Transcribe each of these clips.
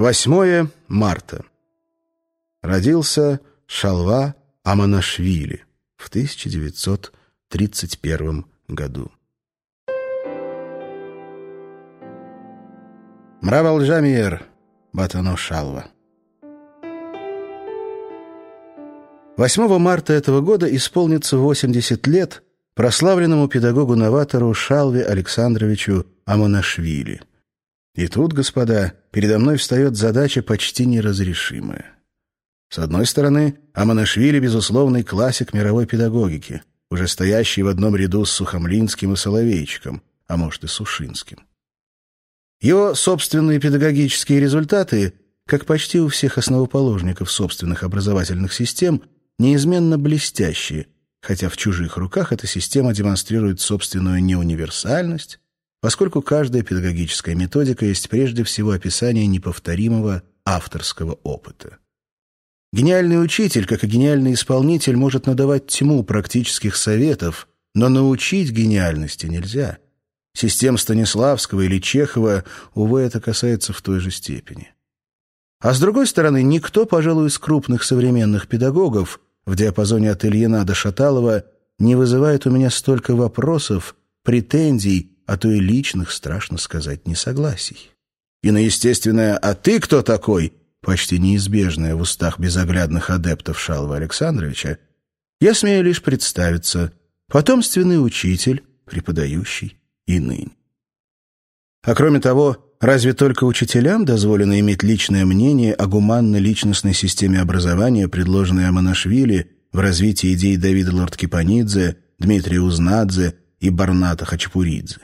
8 марта. Родился Шалва Аманашвили в 1931 году. Мравал Джамиер, Батано Шалва. 8 марта этого года исполнится 80 лет прославленному педагогу-новатору Шалве Александровичу Аманашвили – и тут, господа, передо мной встает задача почти неразрешимая. С одной стороны, Аманашвили — безусловный классик мировой педагогики, уже стоящий в одном ряду с Сухомлинским и Соловейчиком, а может и Сушинским. Его собственные педагогические результаты, как почти у всех основоположников собственных образовательных систем, неизменно блестящие, хотя в чужих руках эта система демонстрирует собственную неуниверсальность, поскольку каждая педагогическая методика есть прежде всего описание неповторимого авторского опыта. Гениальный учитель, как и гениальный исполнитель, может надавать тьму практических советов, но научить гениальности нельзя. Систем Станиславского или Чехова, увы, это касается в той же степени. А с другой стороны, никто, пожалуй, из крупных современных педагогов в диапазоне от Ильина до Шаталова не вызывает у меня столько вопросов, претензий а то и личных, страшно сказать, несогласий. И на естественное «а ты кто такой?» почти неизбежное в устах безоглядных адептов Шалва Александровича, я смею лишь представиться потомственный учитель, преподающий и ныне. А кроме того, разве только учителям дозволено иметь личное мнение о гуманно-личностной системе образования, предложенной Аманашвили в развитии идей Давида Лордкипанидзе, Дмитрия Узнадзе и Барната Хачапуридзе?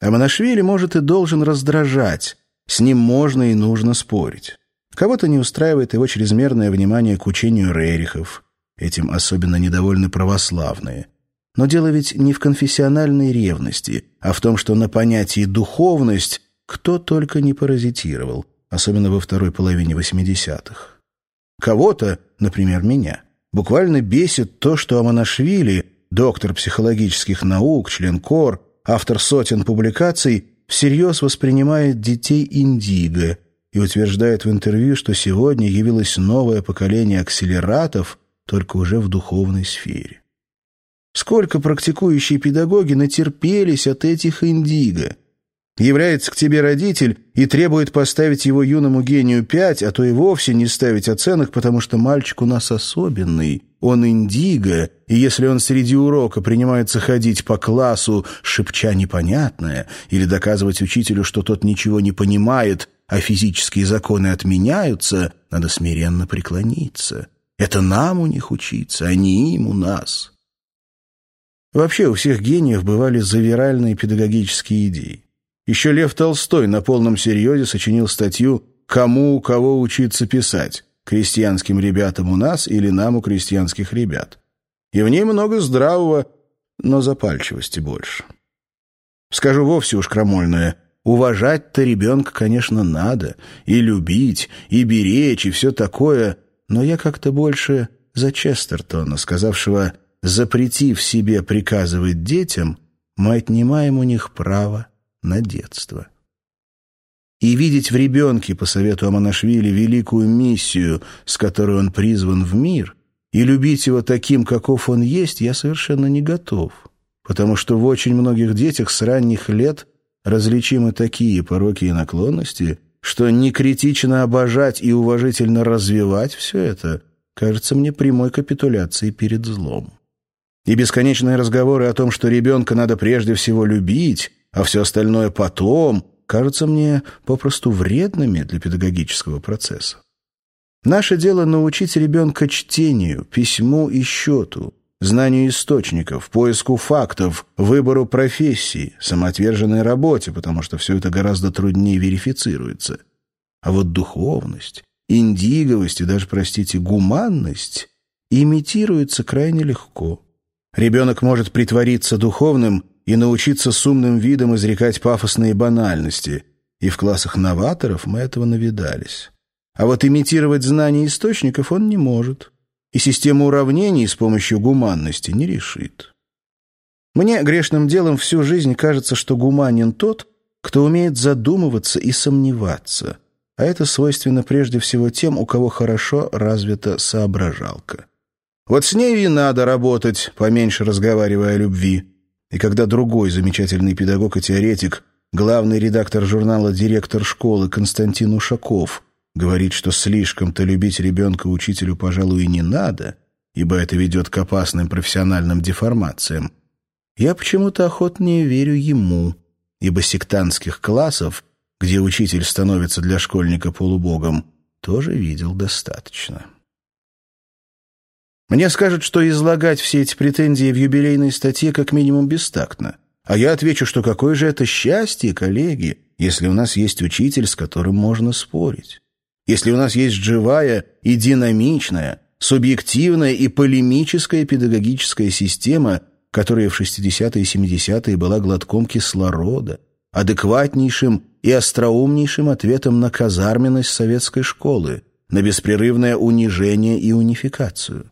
Аманашвили может и должен раздражать, с ним можно и нужно спорить. Кого-то не устраивает его чрезмерное внимание к учению Рерихов, этим особенно недовольны православные. Но дело ведь не в конфессиональной ревности, а в том, что на понятии «духовность» кто только не паразитировал, особенно во второй половине 80-х. Кого-то, например, меня, буквально бесит то, что Аманашвили, доктор психологических наук, член КОР, автор сотен публикаций, всерьез воспринимает детей индиго и утверждает в интервью, что сегодня явилось новое поколение акселератов, только уже в духовной сфере. Сколько практикующие педагоги натерпелись от этих индиго – Является к тебе родитель и требует поставить его юному гению пять, а то и вовсе не ставить оценок, потому что мальчик у нас особенный. Он индиго, и если он среди урока принимается ходить по классу, шепча непонятное, или доказывать учителю, что тот ничего не понимает, а физические законы отменяются, надо смиренно преклониться. Это нам у них учиться, а не им у нас. Вообще у всех гениев бывали завиральные педагогические идеи. Еще Лев Толстой на полном серьезе сочинил статью «Кому у кого учиться писать? Крестьянским ребятам у нас или нам у крестьянских ребят?» И в ней много здравого, но запальчивости больше. Скажу вовсе уж крамольное. Уважать-то ребенка, конечно, надо. И любить, и беречь, и все такое. Но я как-то больше за Честертона, сказавшего «запретив себе приказывать детям, мы отнимаем у них право на детство. И видеть в ребенке, по совету Аманашвили, великую миссию, с которой он призван в мир, и любить его таким, каков он есть, я совершенно не готов, потому что в очень многих детях с ранних лет различимы такие пороки и наклонности, что не критично обожать и уважительно развивать все это кажется мне прямой капитуляцией перед злом. И бесконечные разговоры о том, что ребенка надо прежде всего любить, а все остальное потом, кажутся мне попросту вредными для педагогического процесса. Наше дело научить ребенка чтению, письму и счету, знанию источников, поиску фактов, выбору профессии, самоотверженной работе, потому что все это гораздо труднее верифицируется. А вот духовность, индиговость и даже, простите, гуманность имитируется крайне легко. Ребенок может притвориться духовным и научиться с умным видом изрекать пафосные банальности, и в классах новаторов мы этого навидались. А вот имитировать знания источников он не может, и систему уравнений с помощью гуманности не решит. Мне грешным делом всю жизнь кажется, что гуманен тот, кто умеет задумываться и сомневаться, а это свойственно прежде всего тем, у кого хорошо развита соображалка. Вот с ней и надо работать, поменьше разговаривая о любви. И когда другой замечательный педагог и теоретик, главный редактор журнала «Директор школы» Константин Ушаков, говорит, что слишком-то любить ребенка учителю, пожалуй, и не надо, ибо это ведет к опасным профессиональным деформациям, я почему-то охотнее верю ему, ибо сектантских классов, где учитель становится для школьника полубогом, тоже видел достаточно. Мне скажут, что излагать все эти претензии в юбилейной статье как минимум бестактно. А я отвечу, что какое же это счастье, коллеги, если у нас есть учитель, с которым можно спорить. Если у нас есть живая и динамичная, субъективная и полемическая педагогическая система, которая в 60-е и 70-е была глотком кислорода, адекватнейшим и остроумнейшим ответом на казарменность советской школы, на беспрерывное унижение и унификацию.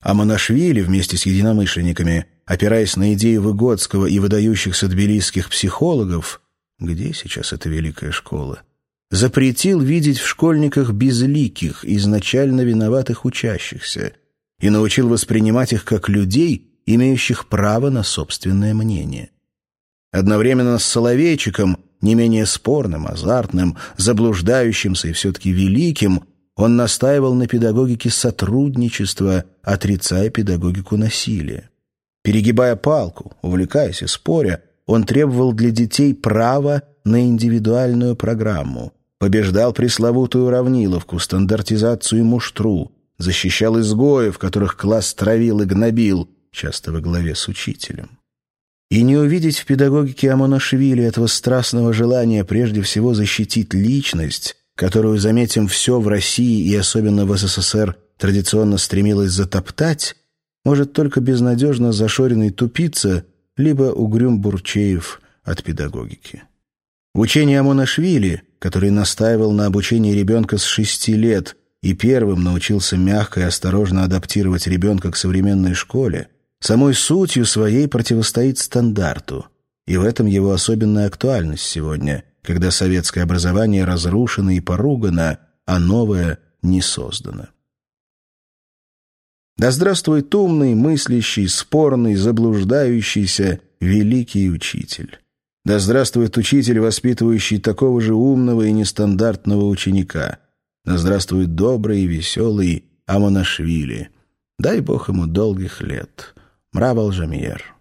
А Монашвили вместе с единомышленниками, опираясь на идеи Выгодского и выдающихся тбилисских психологов, где сейчас эта великая школа, запретил видеть в школьниках безликих, изначально виноватых учащихся и научил воспринимать их как людей, имеющих право на собственное мнение. Одновременно с Соловейчиком, не менее спорным, азартным, заблуждающимся и все-таки великим, он настаивал на педагогике сотрудничества, отрицая педагогику насилия. Перегибая палку, увлекаясь и споря, он требовал для детей права на индивидуальную программу, побеждал пресловутую уравниловку, стандартизацию и муштру, защищал изгоев, которых класс травил и гнобил, часто во главе с учителем. И не увидеть в педагогике Амонашвили этого страстного желания прежде всего защитить личность, которую, заметим, все в России и особенно в СССР традиционно стремилось затоптать, может только безнадежно зашоренный тупица, либо угрюм Бурчеев от педагогики. В учении Амонашвили, который настаивал на обучении ребенка с шести лет и первым научился мягко и осторожно адаптировать ребенка к современной школе, самой сутью своей противостоит стандарту, и в этом его особенная актуальность сегодня, когда советское образование разрушено и поругано, а новое не создано. Да здравствует умный, мыслящий, спорный, заблуждающийся великий учитель. Да здравствует учитель, воспитывающий такого же умного и нестандартного ученика. Да здравствует добрый и веселый Амонашвили. Дай Бог ему долгих лет. Мравал Жамьер.